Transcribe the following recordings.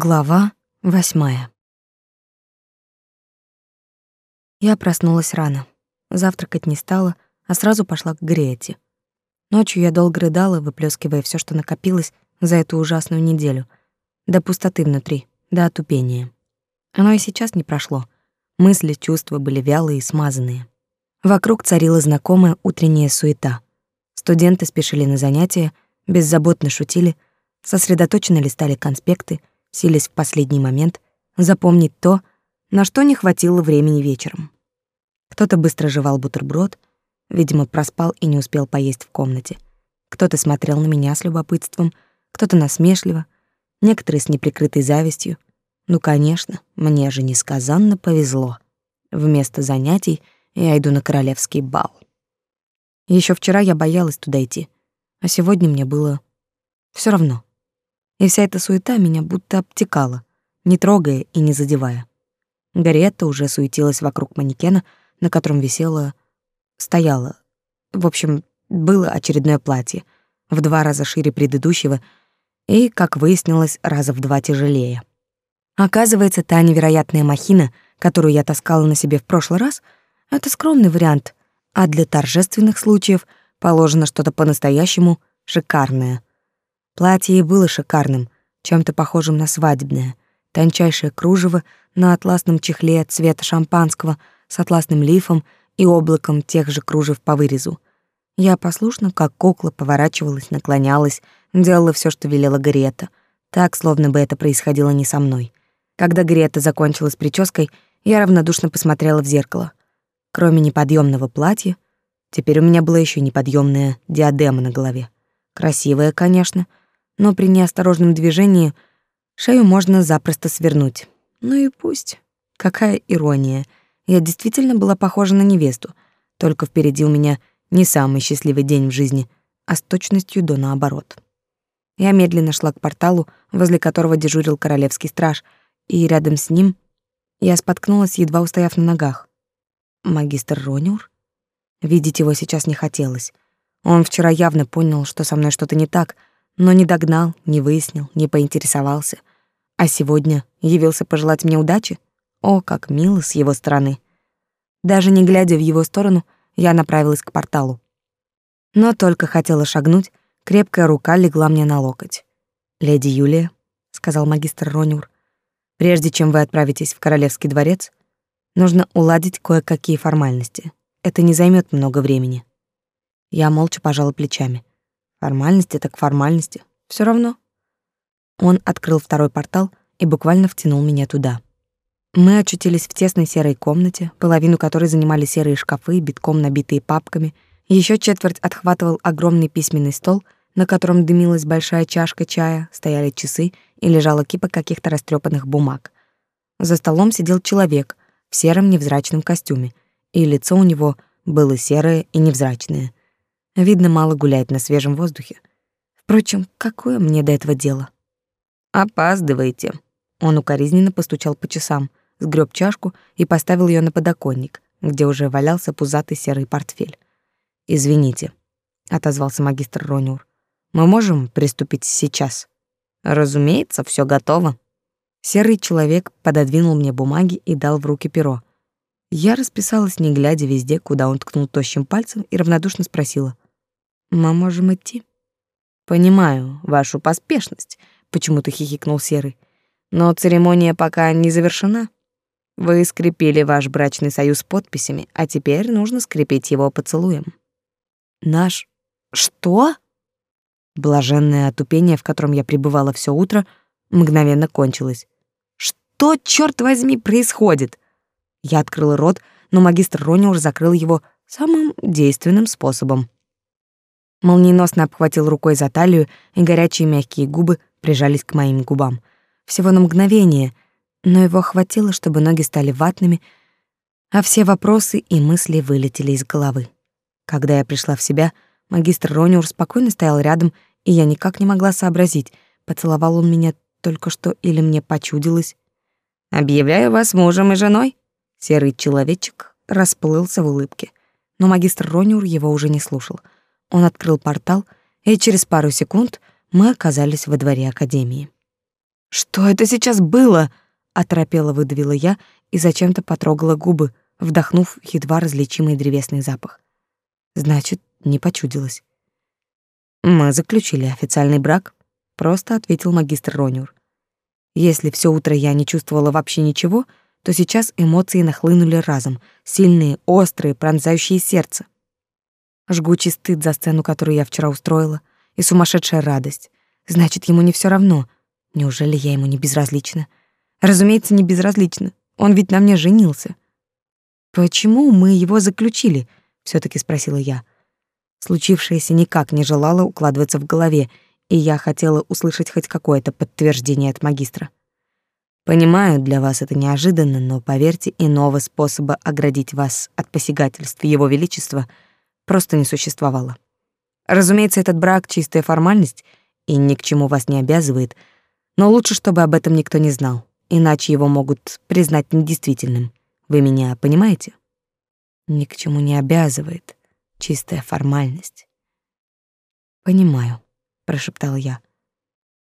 Глава восьмая. Я проснулась рано. Завтракать не стала, а сразу пошла к Грете. Ночью я долго рыдала, выплескивая все, что накопилось за эту ужасную неделю, до пустоты внутри, до отупения. Оно и сейчас не прошло. Мысли, чувства были вялые и смазанные. Вокруг царила знакомая утренняя суета. Студенты спешили на занятия, беззаботно шутили, сосредоточенно листали конспекты — силясь в последний момент запомнить то, на что не хватило времени вечером. Кто-то быстро жевал бутерброд, видимо, проспал и не успел поесть в комнате. Кто-то смотрел на меня с любопытством, кто-то насмешливо, некоторые с неприкрытой завистью. Ну, конечно, мне же несказанно повезло. Вместо занятий я иду на королевский бал. Еще вчера я боялась туда идти, а сегодня мне было все равно и вся эта суета меня будто обтекала, не трогая и не задевая. Гарриетта уже суетилась вокруг манекена, на котором висела... стояла. В общем, было очередное платье, в два раза шире предыдущего и, как выяснилось, раза в два тяжелее. Оказывается, та невероятная махина, которую я таскала на себе в прошлый раз, это скромный вариант, а для торжественных случаев положено что-то по-настоящему шикарное — Платье и было шикарным, чем-то похожим на свадебное. Тончайшее кружево на атласном чехле цвета шампанского с атласным лифом и облаком тех же кружев по вырезу. Я послушно, как кукла, поворачивалась, наклонялась, делала все, что велела Грета, так, словно бы это происходило не со мной. Когда Грета закончила с прической, я равнодушно посмотрела в зеркало. Кроме неподъемного платья, теперь у меня была еще неподъемная диадема на голове. Красивая, конечно, но при неосторожном движении шею можно запросто свернуть. Ну и пусть. Какая ирония. Я действительно была похожа на невесту, только впереди у меня не самый счастливый день в жизни, а с точностью до наоборот. Я медленно шла к порталу, возле которого дежурил королевский страж, и рядом с ним я споткнулась, едва устояв на ногах. Магистр Рониур? Видеть его сейчас не хотелось. Он вчера явно понял, что со мной что-то не так — но не догнал, не выяснил, не поинтересовался. А сегодня явился пожелать мне удачи? О, как мило с его стороны. Даже не глядя в его сторону, я направилась к порталу. Но только хотела шагнуть, крепкая рука легла мне на локоть. «Леди Юлия», — сказал магистр Ронюр, «прежде чем вы отправитесь в Королевский дворец, нужно уладить кое-какие формальности. Это не займет много времени». Я молча пожала плечами. Формальности так формальности. Все равно. Он открыл второй портал и буквально втянул меня туда. Мы очутились в тесной серой комнате, половину которой занимали серые шкафы, битком набитые папками. Еще четверть отхватывал огромный письменный стол, на котором дымилась большая чашка чая, стояли часы и лежала кипа каких-то растрепанных бумаг. За столом сидел человек в сером невзрачном костюме, и лицо у него было серое и невзрачное. Видно, мало гуляет на свежем воздухе. Впрочем, какое мне до этого дело? Опаздываете. Он укоризненно постучал по часам, сгреб чашку и поставил ее на подоконник, где уже валялся пузатый серый портфель. Извините, отозвался магистр Ронюр. Мы можем приступить сейчас. Разумеется, все готово. Серый человек пододвинул мне бумаги и дал в руки перо. Я расписалась, не глядя везде, куда он ткнул тощим пальцем, и равнодушно спросила: мы можем идти. Понимаю вашу поспешность, почему-то хихикнул Серый. Но церемония пока не завершена. Вы скрепили ваш брачный союз подписями, а теперь нужно скрепить его поцелуем. Наш что? Блаженное отупение, в котором я пребывала все утро, мгновенно кончилось. Что, черт возьми, происходит? Я открыла рот, но магистр Рониур закрыл его самым действенным способом молниеносно обхватил рукой за талию, и горячие мягкие губы прижались к моим губам. Всего на мгновение, но его хватило, чтобы ноги стали ватными, а все вопросы и мысли вылетели из головы. Когда я пришла в себя, магистр Рониур спокойно стоял рядом, и я никак не могла сообразить, поцеловал он меня только что или мне почудилось. «Объявляю вас мужем и женой!» Серый человечек расплылся в улыбке, но магистр Рониур его уже не слушал — он открыл портал, и через пару секунд мы оказались во дворе академии. Что это сейчас было? оторопело выдавила я и зачем-то потрогала губы, вдохнув едва различимый древесный запах. Значит, не почудилось. Мы заключили официальный брак, просто ответил магистр Рониур. Если все утро я не чувствовала вообще ничего, то сейчас эмоции нахлынули разом, сильные, острые, пронзающие сердце. Жгучий стыд за сцену, которую я вчера устроила, и сумасшедшая радость. Значит, ему не все равно. Неужели я ему не безразлична? Разумеется, не безразлична. Он ведь на мне женился. Почему мы его заключили? все таки спросила я. Случившееся никак не желало укладываться в голове, и я хотела услышать хоть какое-то подтверждение от магистра. Понимаю, для вас это неожиданно, но поверьте, иного способа оградить вас от посягательств Его Величества просто не существовало. Разумеется, этот брак — чистая формальность и ни к чему вас не обязывает, но лучше, чтобы об этом никто не знал, иначе его могут признать недействительным. Вы меня понимаете? Ни к чему не обязывает. Чистая формальность. Понимаю прошептал я.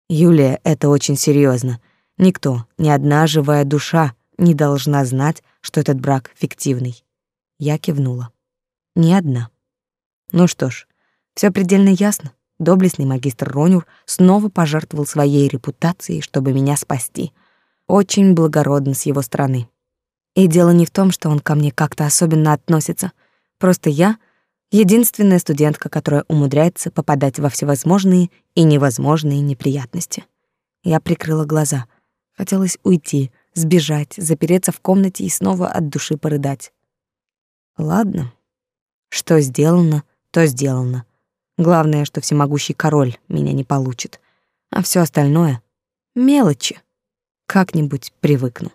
Юлия, это очень серьезно. Никто, ни одна живая душа не должна знать, что этот брак фиктивный. Я кивнула. Ни одна. Ну что ж, все предельно ясно. Доблестный магистр Ронюр снова пожертвовал своей репутацией, чтобы меня спасти. Очень благородно с его стороны. И дело не в том, что он ко мне как-то особенно относится. Просто я — Единственная студентка, которая умудряется попадать во всевозможные и невозможные неприятности. Я прикрыла глаза. Хотелось уйти, сбежать, запереться в комнате и снова от души порыдать. Ладно. Что сделано, то сделано. Главное, что всемогущий король меня не получит. А все остальное — мелочи. Как-нибудь привыкну.